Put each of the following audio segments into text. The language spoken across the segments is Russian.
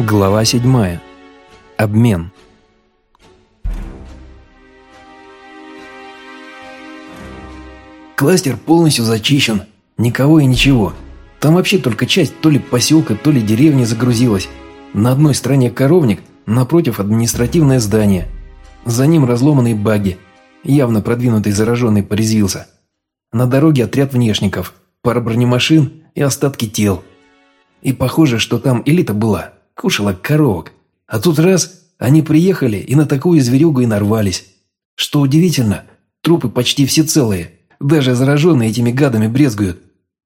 Глава 7. Обмен. Кластер полностью зачищен. Никого и ничего. Там вообще только часть то ли поселка, то ли деревни загрузилась. На одной стороне коровник, напротив административное здание. За ним разломанные баги. Явно продвинутый зараженный порезвился. На дороге отряд внешников, пара бронемашин и остатки тел. И похоже, что там элита была, кушала коровок. А тут раз, они приехали и на такую зверюгу и нарвались. Что удивительно, трупы почти все целые, даже зараженные этими гадами брезгуют.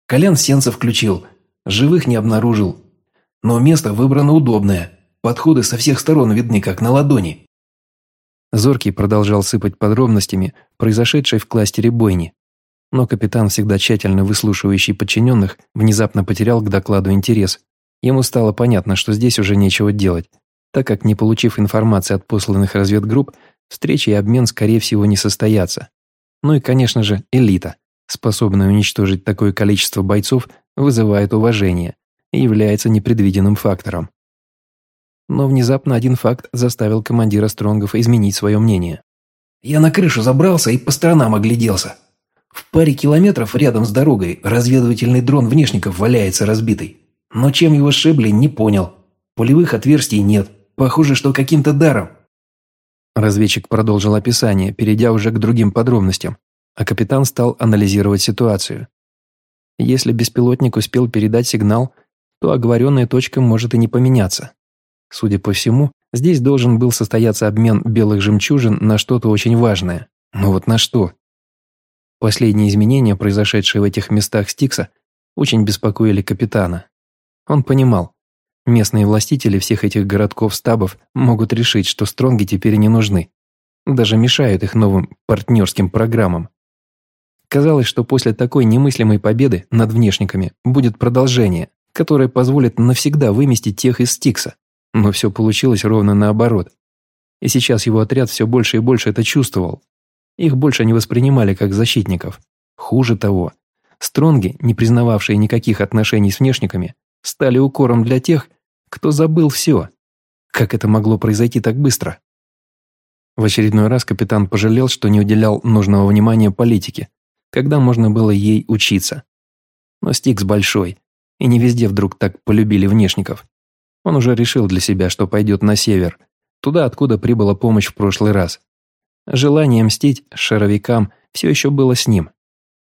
Колян сенса включил, живых не обнаружил. Но место выбрано удобное, подходы со всех сторон видны, как на ладони. Зоркий продолжал сыпать подробностями произошедшей в кластере бойни. Но капитан, всегда тщательно выслушивающий подчиненных, внезапно потерял к докладу интерес. Ему стало понятно, что здесь уже нечего делать, так как, не получив информации от посланных разведгрупп, встреча и обмен, скорее всего, не состоятся. Ну и, конечно же, элита, способная уничтожить такое количество бойцов, вызывает уважение и является непредвиденным фактором. Но внезапно один факт заставил командира Стронгов изменить свое мнение. Я на крышу забрался и по сторонам огляделся. В паре километров рядом с дорогой разведывательный дрон внешников валяется разбитый. Но чем его сшибли, не понял. Пулевых отверстий нет. Похоже, что каким-то даром. Разведчик продолжил описание, перейдя уже к другим подробностям, а капитан стал анализировать ситуацию. Если беспилотник успел передать сигнал, то оговоренная точка может и не поменяться. Судя по всему, здесь должен был состояться обмен белых жемчужин на что-то очень важное. Но вот на что? Последние изменения, произошедшие в этих местах Стикса, очень беспокоили капитана. Он понимал, местные властители всех этих городков-стабов могут решить, что стронги теперь не нужны. Даже мешают их новым партнерским программам. Казалось, что после такой немыслимой победы над внешниками будет продолжение, которое позволит навсегда выместить тех из Стикса. Но все получилось ровно наоборот. И сейчас его отряд все больше и больше это чувствовал. Их больше не воспринимали как защитников. Хуже того, стронги, не признававшие никаких отношений с внешниками, стали укором для тех, кто забыл все. Как это могло произойти так быстро? В очередной раз капитан пожалел, что не уделял нужного внимания политике, когда можно было ей учиться. Но Стикс большой, и не везде вдруг так полюбили внешников. Он уже решил для себя, что пойдет на север, туда, откуда прибыла помощь в прошлый раз. Желание мстить шаровикам все еще было с ним,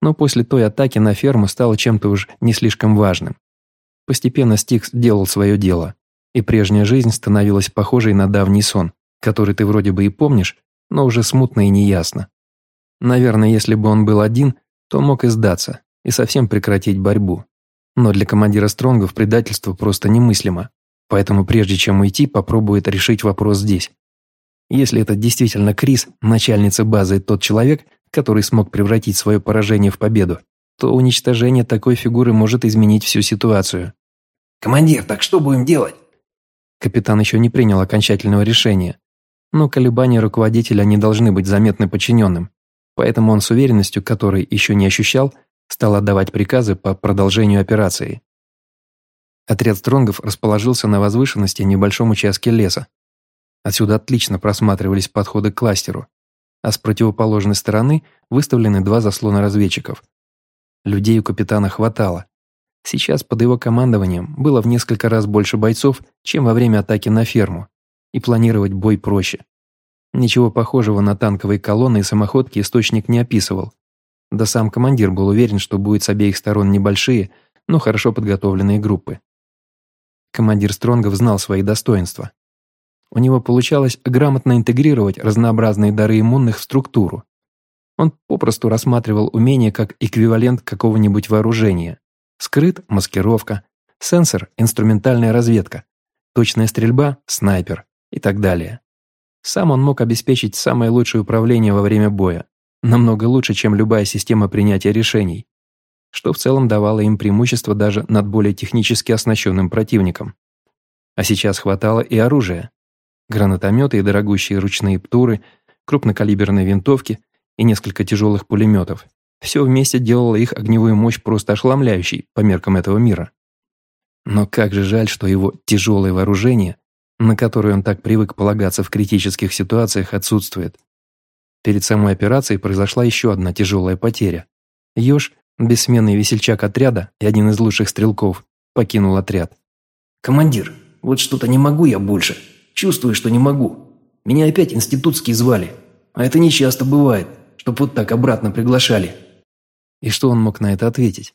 но после той атаки на ферму стало чем-то уж не слишком важным. Постепенно Стикс делал свое дело, и прежняя жизнь становилась похожей на давний сон, который ты вроде бы и помнишь, но уже смутно и неясно. Наверное, если бы он был один, то мог и сдаться, и совсем прекратить борьбу. Но для командира Стронгов предательство просто немыслимо, поэтому прежде чем уйти, попробует решить вопрос здесь. Если это действительно Крис, начальница базы, тот человек, который смог превратить свое поражение в победу, то уничтожение такой фигуры может изменить всю ситуацию. «Командир, так что будем делать?» Капитан еще не принял окончательного решения, но колебания руководителя не должны быть заметны подчиненным, поэтому он с уверенностью, которой еще не ощущал, стал отдавать приказы по продолжению операции. Отряд стронгов расположился на возвышенности в небольшом участке леса. Отсюда отлично просматривались подходы к кластеру, а с противоположной стороны выставлены два заслона разведчиков. Людей у капитана хватало. Сейчас под его командованием было в несколько раз больше бойцов, чем во время атаки на ферму, и планировать бой проще. Ничего похожего на танковые колонны и самоходки источник не описывал. Да сам командир был уверен, что будет с обеих сторон небольшие, но хорошо подготовленные группы. Командир Стронгов знал свои достоинства. У него получалось грамотно интегрировать разнообразные дары иммунных в структуру, он попросту рассматривал умение как эквивалент какого-нибудь вооружения. Скрыт – маскировка, сенсор – инструментальная разведка, точная стрельба – снайпер и так далее. Сам он мог обеспечить самое лучшее управление во время боя, намного лучше, чем любая система принятия решений, что в целом давало им преимущество даже над более технически оснащенным противником. А сейчас хватало и оружия. Гранатометы и дорогущие ручные птуры, крупнокалиберные винтовки – и несколько тяжелых пулеметов. Все вместе делало их огневую мощь просто ошеломляющей по меркам этого мира. Но как же жаль, что его тяжелое вооружение, на которое он так привык полагаться в критических ситуациях, отсутствует. Перед самой операцией произошла еще одна тяжелая потеря. Ёж, бессменный весельчак отряда и один из лучших стрелков, покинул отряд. «Командир, вот что-то не могу я больше. Чувствую, что не могу. Меня опять институтские звали. А это не часто бывает, чтоб вот так обратно приглашали». И что он мог на это ответить?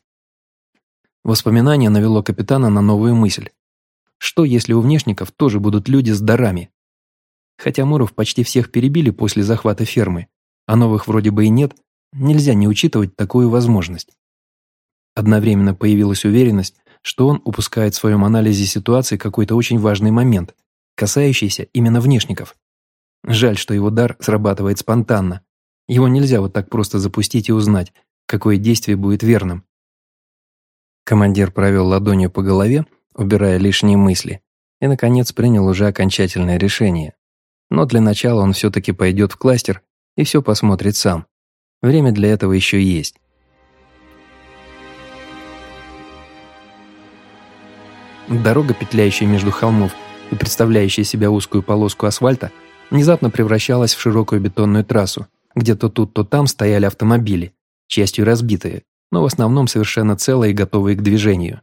Воспоминание навело капитана на новую мысль. Что, если у внешников тоже будут люди с дарами? Хотя Муров почти всех перебили после захвата фермы, а новых вроде бы и нет, нельзя не учитывать такую возможность. Одновременно появилась уверенность, что он упускает в своем анализе ситуации какой-то очень важный момент, касающийся именно внешников. Жаль, что его дар срабатывает спонтанно. Его нельзя вот так просто запустить и узнать, какое действие будет верным. Командир провел ладонью по голове, убирая лишние мысли, и, наконец, принял уже окончательное решение. Но для начала он все-таки пойдет в кластер и все посмотрит сам. Время для этого еще есть. Дорога, петляющая между холмов и представляющая себя узкую полоску асфальта, внезапно превращалась в широкую бетонную трассу, где то тут, то там стояли автомобили, частью разбитые, но в основном совершенно целые и готовые к движению.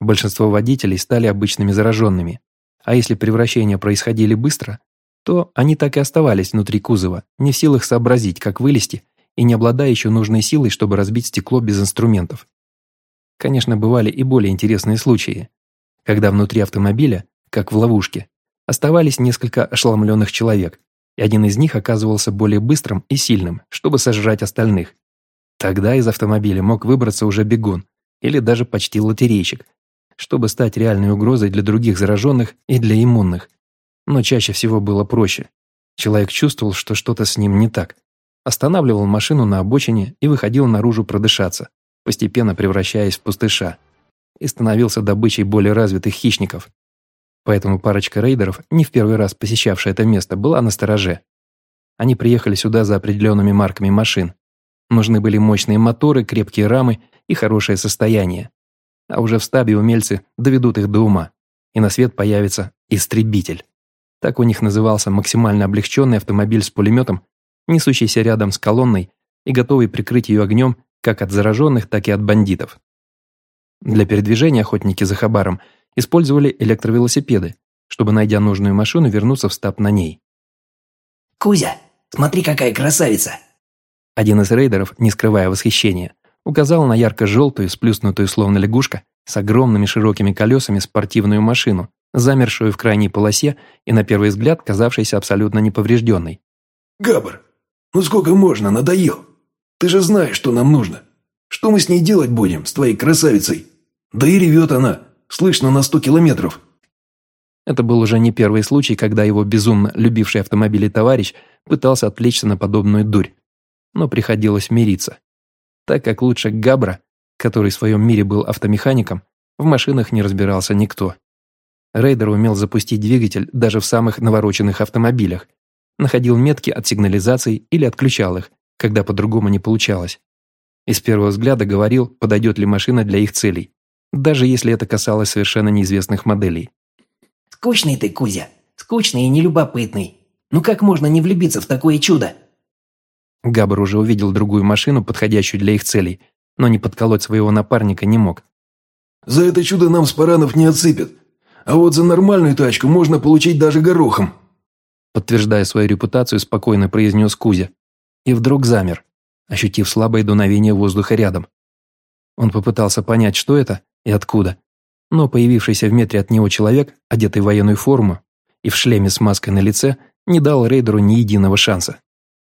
Большинство водителей стали обычными зараженными, а если превращения происходили быстро, то они так и оставались внутри кузова, не в силах сообразить, как вылезти, и не обладая еще нужной силой, чтобы разбить стекло без инструментов. Конечно, бывали и более интересные случаи, когда внутри автомобиля, как в ловушке, оставались несколько ошеломленных человек, и один из них оказывался более быстрым и сильным, чтобы сожрать остальных. Тогда из автомобиля мог выбраться уже бегун или даже почти лотерейщик, чтобы стать реальной угрозой для других зараженных и для иммунных. Но чаще всего было проще. Человек чувствовал, что что-то с ним не так. Останавливал машину на обочине и выходил наружу продышаться, постепенно превращаясь в пустыша. И становился добычей более развитых хищников. Поэтому парочка рейдеров, не в первый раз посещавшая это место, была на стороже. Они приехали сюда за определенными марками машин, Нужны были мощные моторы, крепкие рамы и хорошее состояние. А уже в стабе умельцы доведут их до ума, и на свет появится истребитель. Так у них назывался максимально облегченный автомобиль с пулеметом, несущийся рядом с колонной и готовый прикрыть ее огнем как от зараженных, так и от бандитов. Для передвижения охотники за хабаром использовали электровелосипеды, чтобы, найдя нужную машину, вернуться в стаб на ней. «Кузя, смотри, какая красавица!» Один из рейдеров, не скрывая восхищения, указал на ярко-желтую, сплюснутую словно лягушка, с огромными широкими колесами спортивную машину, замершую в крайней полосе и на первый взгляд казавшейся абсолютно неповрежденной. «Габр, ну сколько можно, надоел? Ты же знаешь, что нам нужно. Что мы с ней делать будем, с твоей красавицей? Да и ревет она, слышно на сто километров». Это был уже не первый случай, когда его безумно любивший автомобили товарищ пытался отвлечься на подобную дурь но приходилось мириться, так как лучше Габра, который в своем мире был автомехаником, в машинах не разбирался никто. Рейдер умел запустить двигатель даже в самых навороченных автомобилях, находил метки от сигнализаций или отключал их, когда по-другому не получалось. И с первого взгляда говорил, подойдет ли машина для их целей, даже если это касалось совершенно неизвестных моделей. «Скучный ты, Кузя, скучный и нелюбопытный. Ну как можно не влюбиться в такое чудо?» Габр уже увидел другую машину, подходящую для их целей, но не подколоть своего напарника не мог. «За это чудо нам Спаранов не отсыпят. А вот за нормальную тачку можно получить даже горохом». Подтверждая свою репутацию, спокойно произнес Кузя. И вдруг замер, ощутив слабое дуновение воздуха рядом. Он попытался понять, что это и откуда. Но появившийся в метре от него человек, одетый в военную форму и в шлеме с маской на лице, не дал рейдеру ни единого шанса.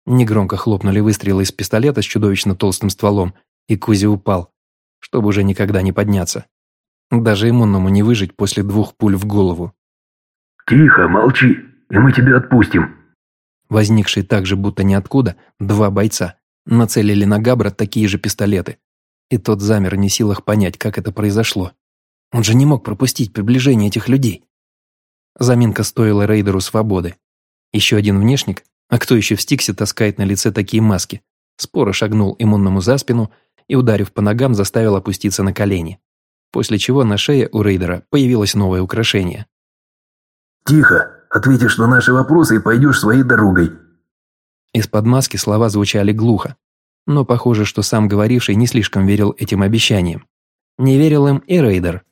Негромко хлопнули выстрелы из пистолета с чудовищно толстым стволом, и Кузя упал, чтобы уже никогда не подняться. Даже иммунному не выжить после двух пуль в голову. «Тихо, молчи, и мы тебя отпустим». Возникшие так же будто ниоткуда два бойца нацелили на Габра такие же пистолеты. И тот замер не в силах понять, как это произошло. Он же не мог пропустить приближение этих людей. Заминка стоила рейдеру свободы. Еще один внешник, а кто еще в Стиксе таскает на лице такие маски? Споро шагнул иммунному за спину и, ударив по ногам, заставил опуститься на колени. после чего на шее у рейдера появилось новое украшение. «Тихо! Ответишь на наши вопросы и пойдешь своей дорогой!» Из-под маски слова звучали глухо, но похоже, что сам говоривший не слишком верил этим обещаниям. Не верил им и рейдер.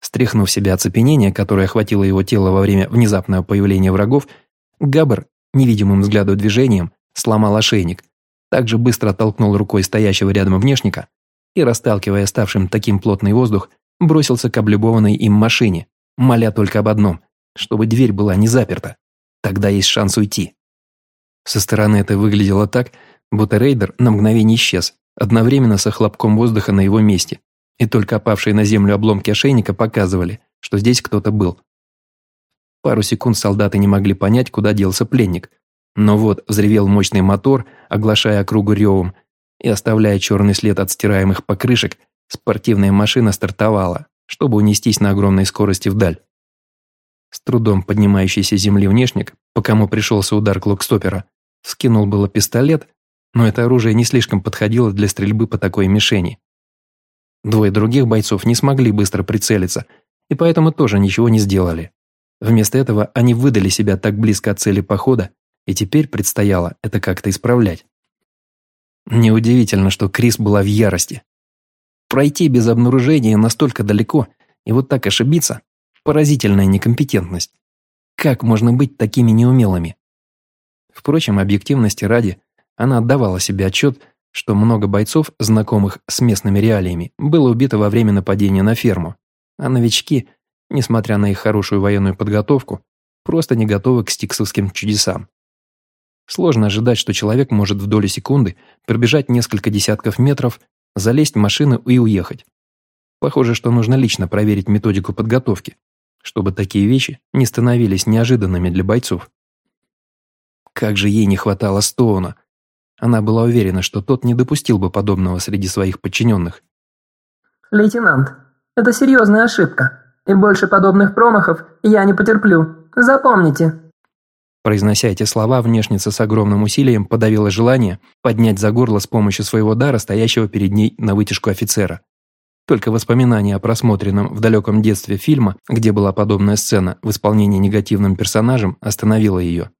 Стряхнув себя оцепенение, которое охватило его тело во время внезапного появления врагов, Габр невидимым взгляду движением сломал ошейник, также быстро оттолкнул рукой стоящего рядом внешника и, расталкивая ставшим таким плотный воздух, бросился к облюбованной им машине, моля только об одном, чтобы дверь была не заперта. Тогда есть шанс уйти. Со стороны это выглядело так, будто рейдер на мгновение исчез, одновременно со хлопком воздуха на его месте, и только опавшие на землю обломки ошейника показывали, что здесь кто-то был. Пару секунд солдаты не могли понять, куда делся пленник, но вот взревел мощный мотор, оглашая округу ревом, и оставляя черный след от стираемых покрышек, спортивная машина стартовала, чтобы унестись на огромной скорости вдаль. С трудом поднимающийся земли внешник, по кому пришелся удар клокстопера, скинул было пистолет, но это оружие не слишком подходило для стрельбы по такой мишени. Двое других бойцов не смогли быстро прицелиться, и поэтому тоже ничего не сделали. Вместо этого они выдали себя так близко от цели похода, и теперь предстояло это как-то исправлять. Неудивительно, что Крис была в ярости. Пройти без обнаружения настолько далеко и вот так ошибиться – поразительная некомпетентность. Как можно быть такими неумелыми? Впрочем, объективности ради, она отдавала себе отчет, что много бойцов, знакомых с местными реалиями, было убито во время нападения на ферму, а новички, несмотря на их хорошую военную подготовку, просто не готовы к стиксовским чудесам. Сложно ожидать, что человек может в долю секунды пробежать несколько десятков метров, залезть в машину и уехать. Похоже, что нужно лично проверить методику подготовки, чтобы такие вещи не становились неожиданными для бойцов. Как же ей не хватало Стоуна. Она была уверена, что тот не допустил бы подобного среди своих подчиненных. «Лейтенант, это серьезная ошибка, и больше подобных промахов я не потерплю. Запомните». Произнося эти слова, внешница с огромным усилием подавила желание поднять за горло с помощью своего дара стоящего перед ней на вытяжку офицера. Только воспоминание о просмотренном в далеком детстве фильма, где была подобная сцена в исполнении негативным персонажем, остановило ее.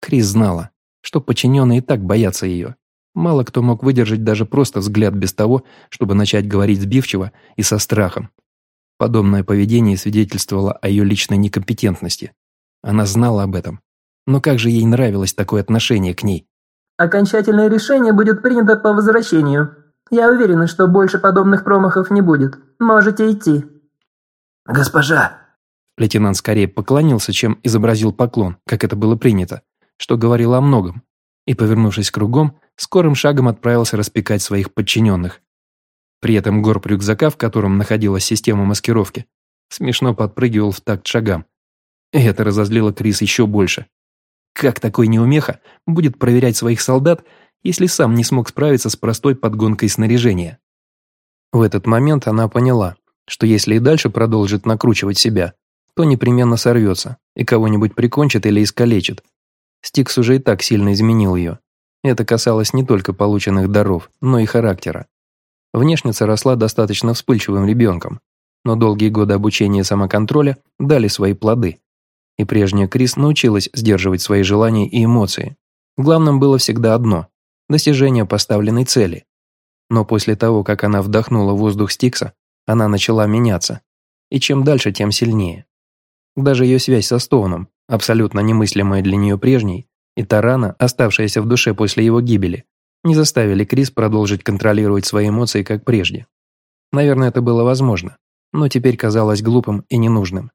Крис знала, что подчиненные и так боятся ее. Мало кто мог выдержать даже просто взгляд без того, чтобы начать говорить сбивчиво и со страхом. Подобное поведение свидетельствовало о ее личной некомпетентности. Она знала об этом. Но как же ей нравилось такое отношение к ней? Окончательное решение будет принято по возвращению. Я уверена, что больше подобных промахов не будет. Можете идти. Госпожа! Лейтенант скорее поклонился, чем изобразил поклон, как это было принято, что говорило о многом, и, повернувшись кругом, скорым шагом отправился распекать своих подчиненных. При этом горб рюкзака, в котором находилась система маскировки, смешно подпрыгивал в такт шагам, и это разозлило Крис еще больше. Как такой неумеха будет проверять своих солдат, если сам не смог справиться с простой подгонкой снаряжения? В этот момент она поняла, что если и дальше продолжит накручивать себя, то непременно сорвется и кого-нибудь прикончит или искалечит. Стикс уже и так сильно изменил ее. Это касалось не только полученных даров, но и характера. Внешница росла достаточно вспыльчивым ребенком, но долгие годы обучения самоконтроля дали свои плоды и прежняя Крис научилась сдерживать свои желания и эмоции. Главным было всегда одно – достижение поставленной цели. Но после того, как она вдохнула воздух Стикса, она начала меняться. И чем дальше, тем сильнее. Даже ее связь со Стоуном, абсолютно немыслимая для нее прежней, и Тарана, оставшаяся в душе после его гибели, не заставили Крис продолжить контролировать свои эмоции, как прежде. Наверное, это было возможно, но теперь казалось глупым и ненужным.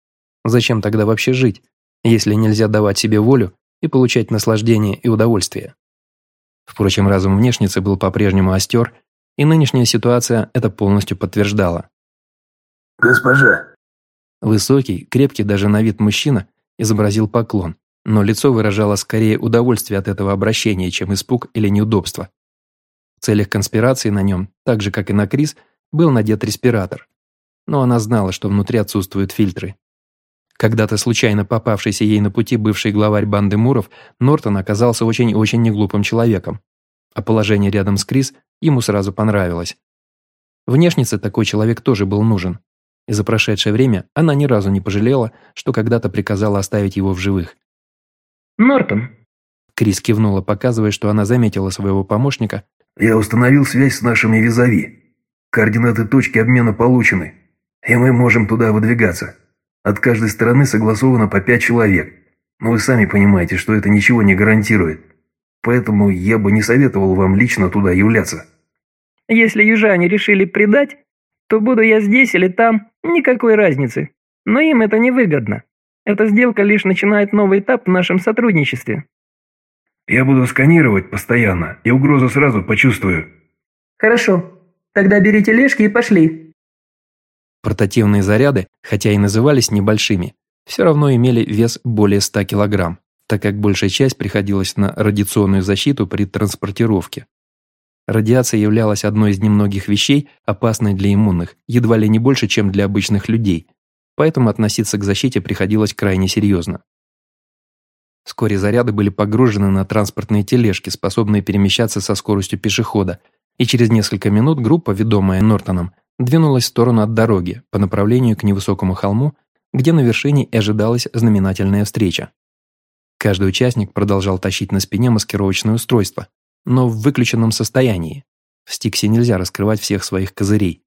Зачем тогда вообще жить, если нельзя давать себе волю и получать наслаждение и удовольствие. Впрочем, разум внешницы был по-прежнему остер, и нынешняя ситуация это полностью подтверждала. «Госпожа!» Высокий, крепкий даже на вид мужчина изобразил поклон, но лицо выражало скорее удовольствие от этого обращения, чем испуг или неудобство. В целях конспирации на нем, так же как и на Крис, был надет респиратор. Но она знала, что внутри отсутствуют фильтры, когда-то случайно попавшийся ей на пути бывший главарь банды Муров, Нортон оказался очень-очень неглупым человеком. А положение рядом с Крис ему сразу понравилось. Внешнице такой человек тоже был нужен. И за прошедшее время она ни разу не пожалела, что когда-то приказала оставить его в живых. «Нортон!» Крис кивнула, показывая, что она заметила своего помощника. «Я установил связь с нашими визави. Координаты точки обмена получены, и мы можем туда выдвигаться. От каждой стороны согласовано по пять человек. Но вы сами понимаете, что это ничего не гарантирует. Поэтому я бы не советовал вам лично туда являться». «Если южане решили предать, то буду я здесь или там, никакой разницы. Но им это невыгодно. Эта сделка лишь начинает новый этап в нашем сотрудничестве». «Я буду сканировать постоянно, и угрозу сразу почувствую». «Хорошо. Тогда берите лешки и пошли». Портативные заряды, хотя и назывались небольшими, все равно имели вес более 100 килограмм, так как большая часть приходилась на радиационную защиту при транспортировке. Радиация являлась одной из немногих вещей, опасной для иммунных, едва ли не больше, чем для обычных людей, поэтому относиться к защите приходилось крайне серьезно. Вскоре заряды были погружены на транспортные тележки, способные перемещаться со скоростью пешехода, и через несколько минут группа, ведомая Нортоном, двинулась в сторону от дороги по направлению к невысокому холму, где на вершине и ожидалась знаменательная встреча. Каждый участник продолжал тащить на спине маскировочное устройство, но в выключенном состоянии. В Стиксе нельзя раскрывать всех своих козырей.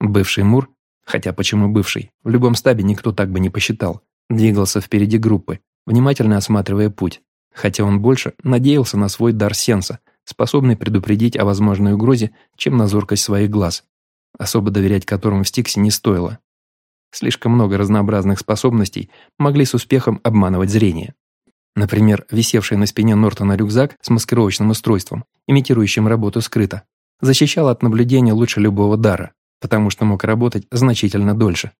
Бывший Мур, хотя почему бывший, в любом стабе никто так бы не посчитал, двигался впереди группы, внимательно осматривая путь, хотя он больше надеялся на свой дар сенса, способный предупредить о возможной угрозе, чем на зоркость своих глаз, особо доверять которым в Стиксе не стоило. Слишком много разнообразных способностей могли с успехом обманывать зрение. Например, висевший на спине Нортона рюкзак с маскировочным устройством, имитирующим работу скрыто, защищал от наблюдения лучше любого дара, потому что мог работать значительно дольше.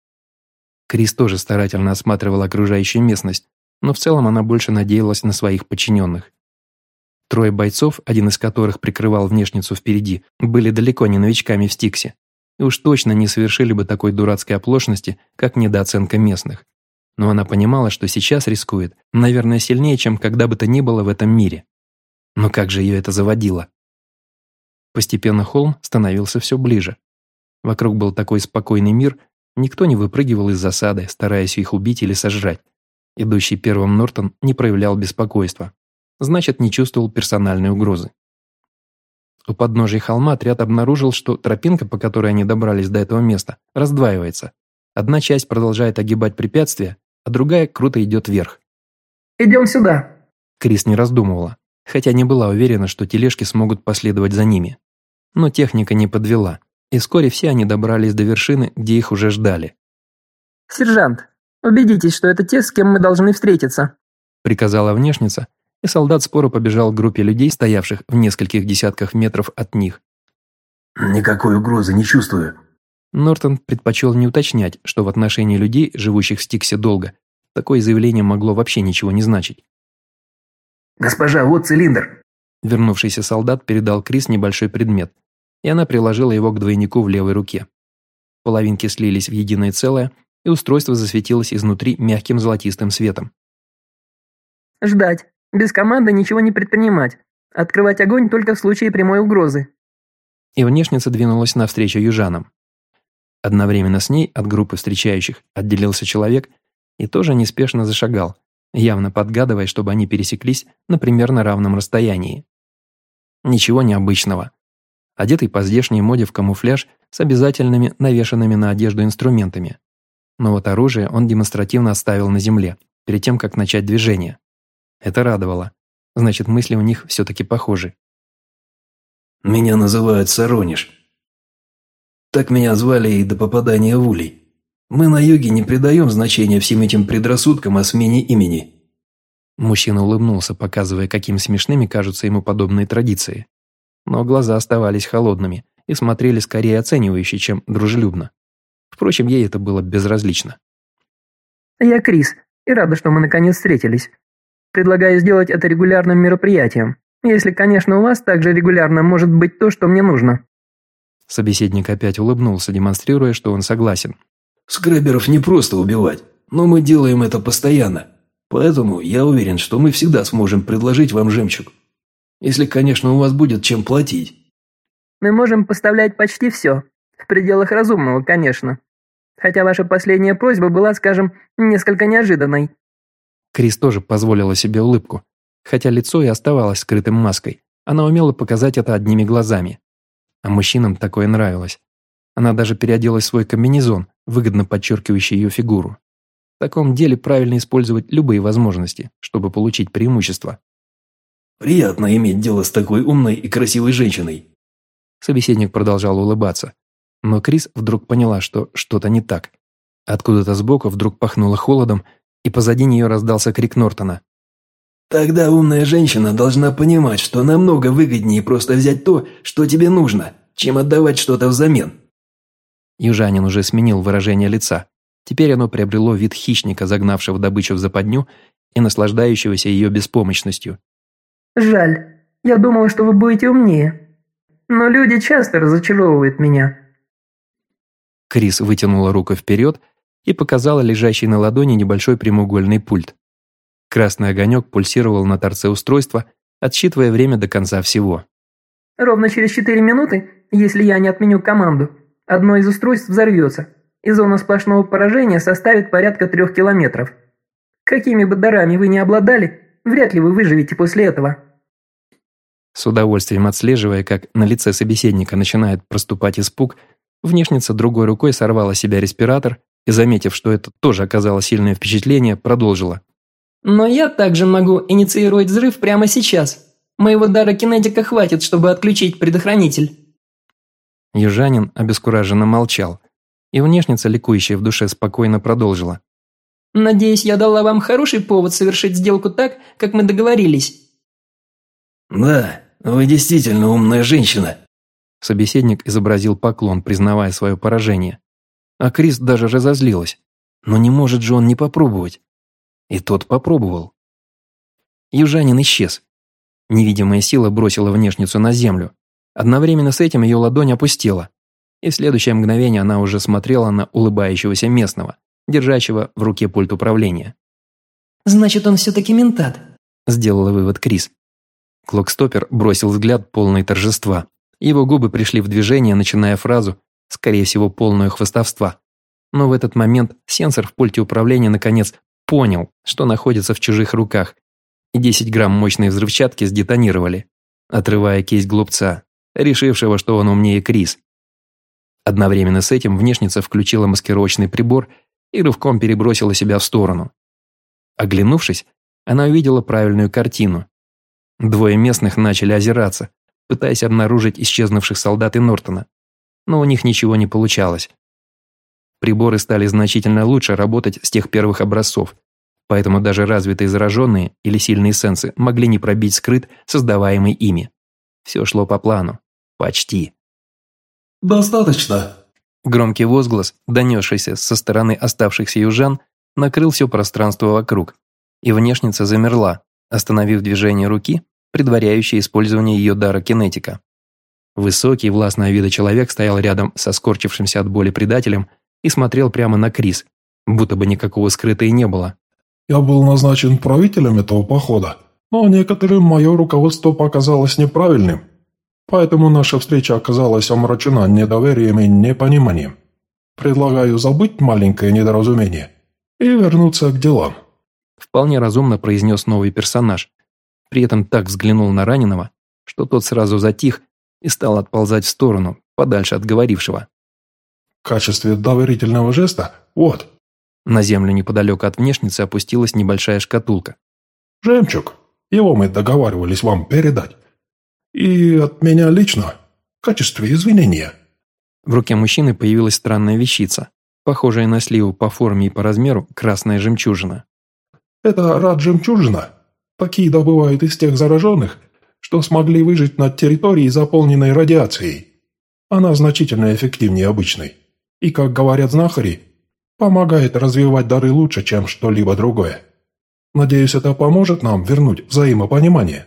Крис тоже старательно осматривал окружающую местность, но в целом она больше надеялась на своих подчиненных. Трое бойцов, один из которых прикрывал внешницу впереди, были далеко не новичками в Стиксе, и уж точно не совершили бы такой дурацкой оплошности, как недооценка местных но она понимала, что сейчас рискует, наверное, сильнее, чем когда бы то ни было в этом мире. Но как же ее это заводило? Постепенно холм становился все ближе. Вокруг был такой спокойный мир, никто не выпрыгивал из засады, стараясь их убить или сожрать. Идущий первым Нортон не проявлял беспокойства. Значит, не чувствовал персональной угрозы. У подножия холма отряд обнаружил, что тропинка, по которой они добрались до этого места, раздваивается. Одна часть продолжает огибать препятствия, а другая круто идет вверх. «Идем сюда!» Крис не раздумывала, хотя не была уверена, что тележки смогут последовать за ними. Но техника не подвела, и вскоре все они добрались до вершины, где их уже ждали. «Сержант, убедитесь, что это те, с кем мы должны встретиться», приказала внешница, и солдат споро побежал к группе людей, стоявших в нескольких десятках метров от них. «Никакой угрозы не чувствую», Нортон предпочел не уточнять, что в отношении людей, живущих в Стиксе долго, такое заявление могло вообще ничего не значить. «Госпожа, вот цилиндр!» Вернувшийся солдат передал Крис небольшой предмет, и она приложила его к двойнику в левой руке. Половинки слились в единое целое, и устройство засветилось изнутри мягким золотистым светом. «Ждать. Без команды ничего не предпринимать. Открывать огонь только в случае прямой угрозы». И внешница двинулась навстречу южанам. Одновременно с ней от группы встречающих отделился человек и тоже неспешно зашагал, явно подгадывая, чтобы они пересеклись на примерно равном расстоянии. Ничего необычного. Одетый по здешней моде в камуфляж с обязательными навешанными на одежду инструментами. Но вот оружие он демонстративно оставил на земле, перед тем, как начать движение. Это радовало. Значит, мысли у них все-таки похожи. «Меня называют Сарониш», так меня звали и до попадания в улей. Мы на юге не придаем значения всем этим предрассудкам о смене имени». Мужчина улыбнулся, показывая, каким смешными кажутся ему подобные традиции. Но глаза оставались холодными и смотрели скорее оценивающе, чем дружелюбно. Впрочем, ей это было безразлично. «Я Крис, и рада, что мы наконец встретились. Предлагаю сделать это регулярным мероприятием, если, конечно, у вас также регулярно может быть то, что мне нужно». Собеседник опять улыбнулся, демонстрируя, что он согласен. «Скраберов не просто убивать, но мы делаем это постоянно. Поэтому я уверен, что мы всегда сможем предложить вам жемчуг. Если, конечно, у вас будет чем платить». Мы можем поставлять почти все. В пределах разумного, конечно. Хотя ваша последняя просьба была, скажем, несколько неожиданной». Крис тоже позволила себе улыбку. Хотя лицо и оставалось скрытым маской, она умела показать это одними глазами. А мужчинам такое нравилось. Она даже переоделась в свой комбинезон, выгодно подчеркивающий ее фигуру. В таком деле правильно использовать любые возможности, чтобы получить преимущество. «Приятно иметь дело с такой умной и красивой женщиной». Собеседник продолжал улыбаться. Но Крис вдруг поняла, что что-то не так. Откуда-то сбоку вдруг пахнуло холодом, и позади нее раздался крик Нортона. Тогда умная женщина должна понимать, что намного выгоднее просто взять то, что тебе нужно, чем отдавать что-то взамен. Южанин уже сменил выражение лица. Теперь оно приобрело вид хищника, загнавшего добычу в западню и наслаждающегося ее беспомощностью. «Жаль. Я думала, что вы будете умнее. Но люди часто разочаровывают меня». Крис вытянула руку вперед и показала лежащий на ладони небольшой прямоугольный пульт. Красный огонек пульсировал на торце устройства, отсчитывая время до конца всего. «Ровно через 4 минуты, если я не отменю команду, одно из устройств взорвется, и зона сплошного поражения составит порядка трех километров. Какими бы дарами вы ни обладали, вряд ли вы выживете после этого». С удовольствием отслеживая, как на лице собеседника начинает проступать испуг, внешница другой рукой сорвала себя респиратор и, заметив, что это тоже оказало сильное впечатление, продолжила. Но я также могу инициировать взрыв прямо сейчас. Моего дара кинетика хватит, чтобы отключить предохранитель». Южанин обескураженно молчал, и внешница, ликующая в душе, спокойно продолжила. «Надеюсь, я дала вам хороший повод совершить сделку так, как мы договорились». «Да, вы действительно умная женщина». Собеседник изобразил поклон, признавая свое поражение. А Крис даже разозлилась. Но не может же он не попробовать. И тот попробовал. Южанин исчез. Невидимая сила бросила внешницу на землю. Одновременно с этим ее ладонь опустела. И в следующее мгновение она уже смотрела на улыбающегося местного, держащего в руке пульт управления. «Значит, он все-таки ментат», – сделала вывод Крис. Клокстопер бросил взгляд полный торжества. Его губы пришли в движение, начиная фразу, скорее всего, полную хвостовства. Но в этот момент сенсор в пульте управления наконец понял, что находится в чужих руках, 10 грамм мощной взрывчатки сдетонировали, отрывая кисть глупца, решившего, что он умнее Крис. Одновременно с этим внешница включила маскировочный прибор и рывком перебросила себя в сторону. Оглянувшись, она увидела правильную картину. Двое местных начали озираться, пытаясь обнаружить исчезнувших солдат и Нортона. Но у них ничего не получалось. Приборы стали значительно лучше работать с тех первых образцов, поэтому даже развитые зараженные или сильные сенсы могли не пробить скрыт, создаваемый ими. Все шло по плану. Почти. «Достаточно!» Громкий возглас, донесшийся со стороны оставшихся южан, накрыл все пространство вокруг, и внешница замерла, остановив движение руки, предваряющее использование ее дара кинетика. Высокий, властного вида человек стоял рядом со скорчившимся от боли предателем и смотрел прямо на Крис, будто бы никакого скрыта и не было. «Я был назначен правителем этого похода, но некоторым мое руководство показалось неправильным, поэтому наша встреча оказалась омрачена недоверием и непониманием. Предлагаю забыть маленькое недоразумение и вернуться к делам». Вполне разумно произнес новый персонаж, при этом так взглянул на раненого, что тот сразу затих и стал отползать в сторону, подальше от говорившего. В качестве доверительного жеста – вот». На землю неподалеку от внешницы опустилась небольшая шкатулка. «Жемчуг. Его мы договаривались вам передать. И от меня лично, в качестве извинения». В руке мужчины появилась странная вещица, похожая на сливу по форме и по размеру красная жемчужина. «Это рад жемчужина. Такие добывают из тех зараженных, что смогли выжить на территории, заполненной радиацией. Она значительно эффективнее обычной и, как говорят знахари, помогает развивать дары лучше, чем что-либо другое. Надеюсь, это поможет нам вернуть взаимопонимание».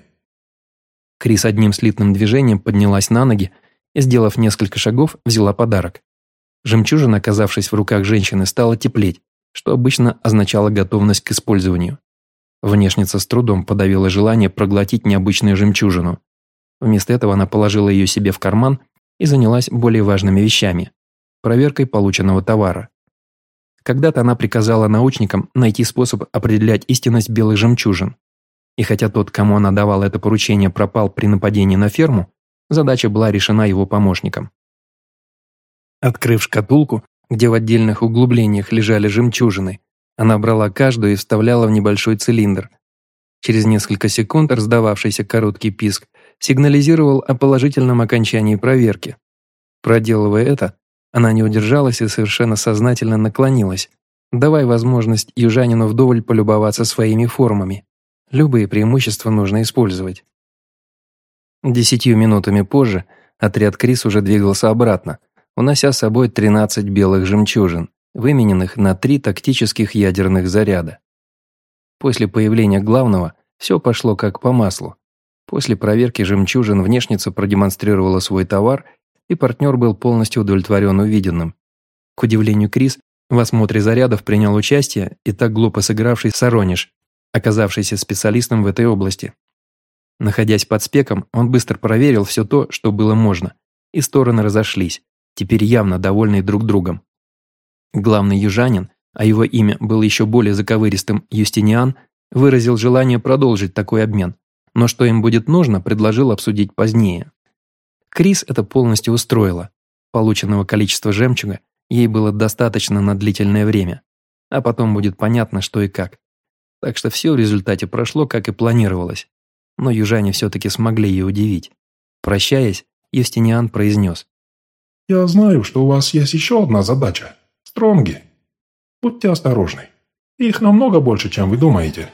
Крис одним слитным движением поднялась на ноги и, сделав несколько шагов, взяла подарок. Жемчужина, оказавшись в руках женщины, стала теплеть, что обычно означало готовность к использованию. Внешница с трудом подавила желание проглотить необычную жемчужину. Вместо этого она положила ее себе в карман и занялась более важными вещами – проверкой полученного товара. Когда-то она приказала научникам найти способ определять истинность белых жемчужин. И хотя тот, кому она давала это поручение, пропал при нападении на ферму, задача была решена его помощником. Открыв шкатулку, где в отдельных углублениях лежали жемчужины, она брала каждую и вставляла в небольшой цилиндр. Через несколько секунд раздававшийся короткий писк сигнализировал о положительном окончании проверки. Проделывая это, она не удержалась и совершенно сознательно наклонилась, давая возможность южанину вдоволь полюбоваться своими формами. Любые преимущества нужно использовать. Десятью минутами позже отряд Крис уже двигался обратно, унося с собой 13 белых жемчужин, вымененных на три тактических ядерных заряда. После появления главного все пошло как по маслу. После проверки жемчужин внешница продемонстрировала свой товар, и партнер был полностью удовлетворен увиденным. К удивлению Крис, в осмотре зарядов принял участие и так глупо сыгравший Сарониш, оказавшийся специалистом в этой области. Находясь под спеком, он быстро проверил все то, что было можно, и стороны разошлись, теперь явно довольные друг другом. Главный южанин, а его имя было еще более заковыристым Юстиниан, выразил желание продолжить такой обмен, но что им будет нужно, предложил обсудить позднее. Крис это полностью устроило. Полученного количества жемчуга ей было достаточно на длительное время, а потом будет понятно, что и как. Так что все в результате прошло, как и планировалось. Но южане все-таки смогли ее удивить. Прощаясь, Юстиниан произнес. «Я знаю, что у вас есть еще одна задача. Стронги. Будьте осторожны. Их намного больше, чем вы думаете».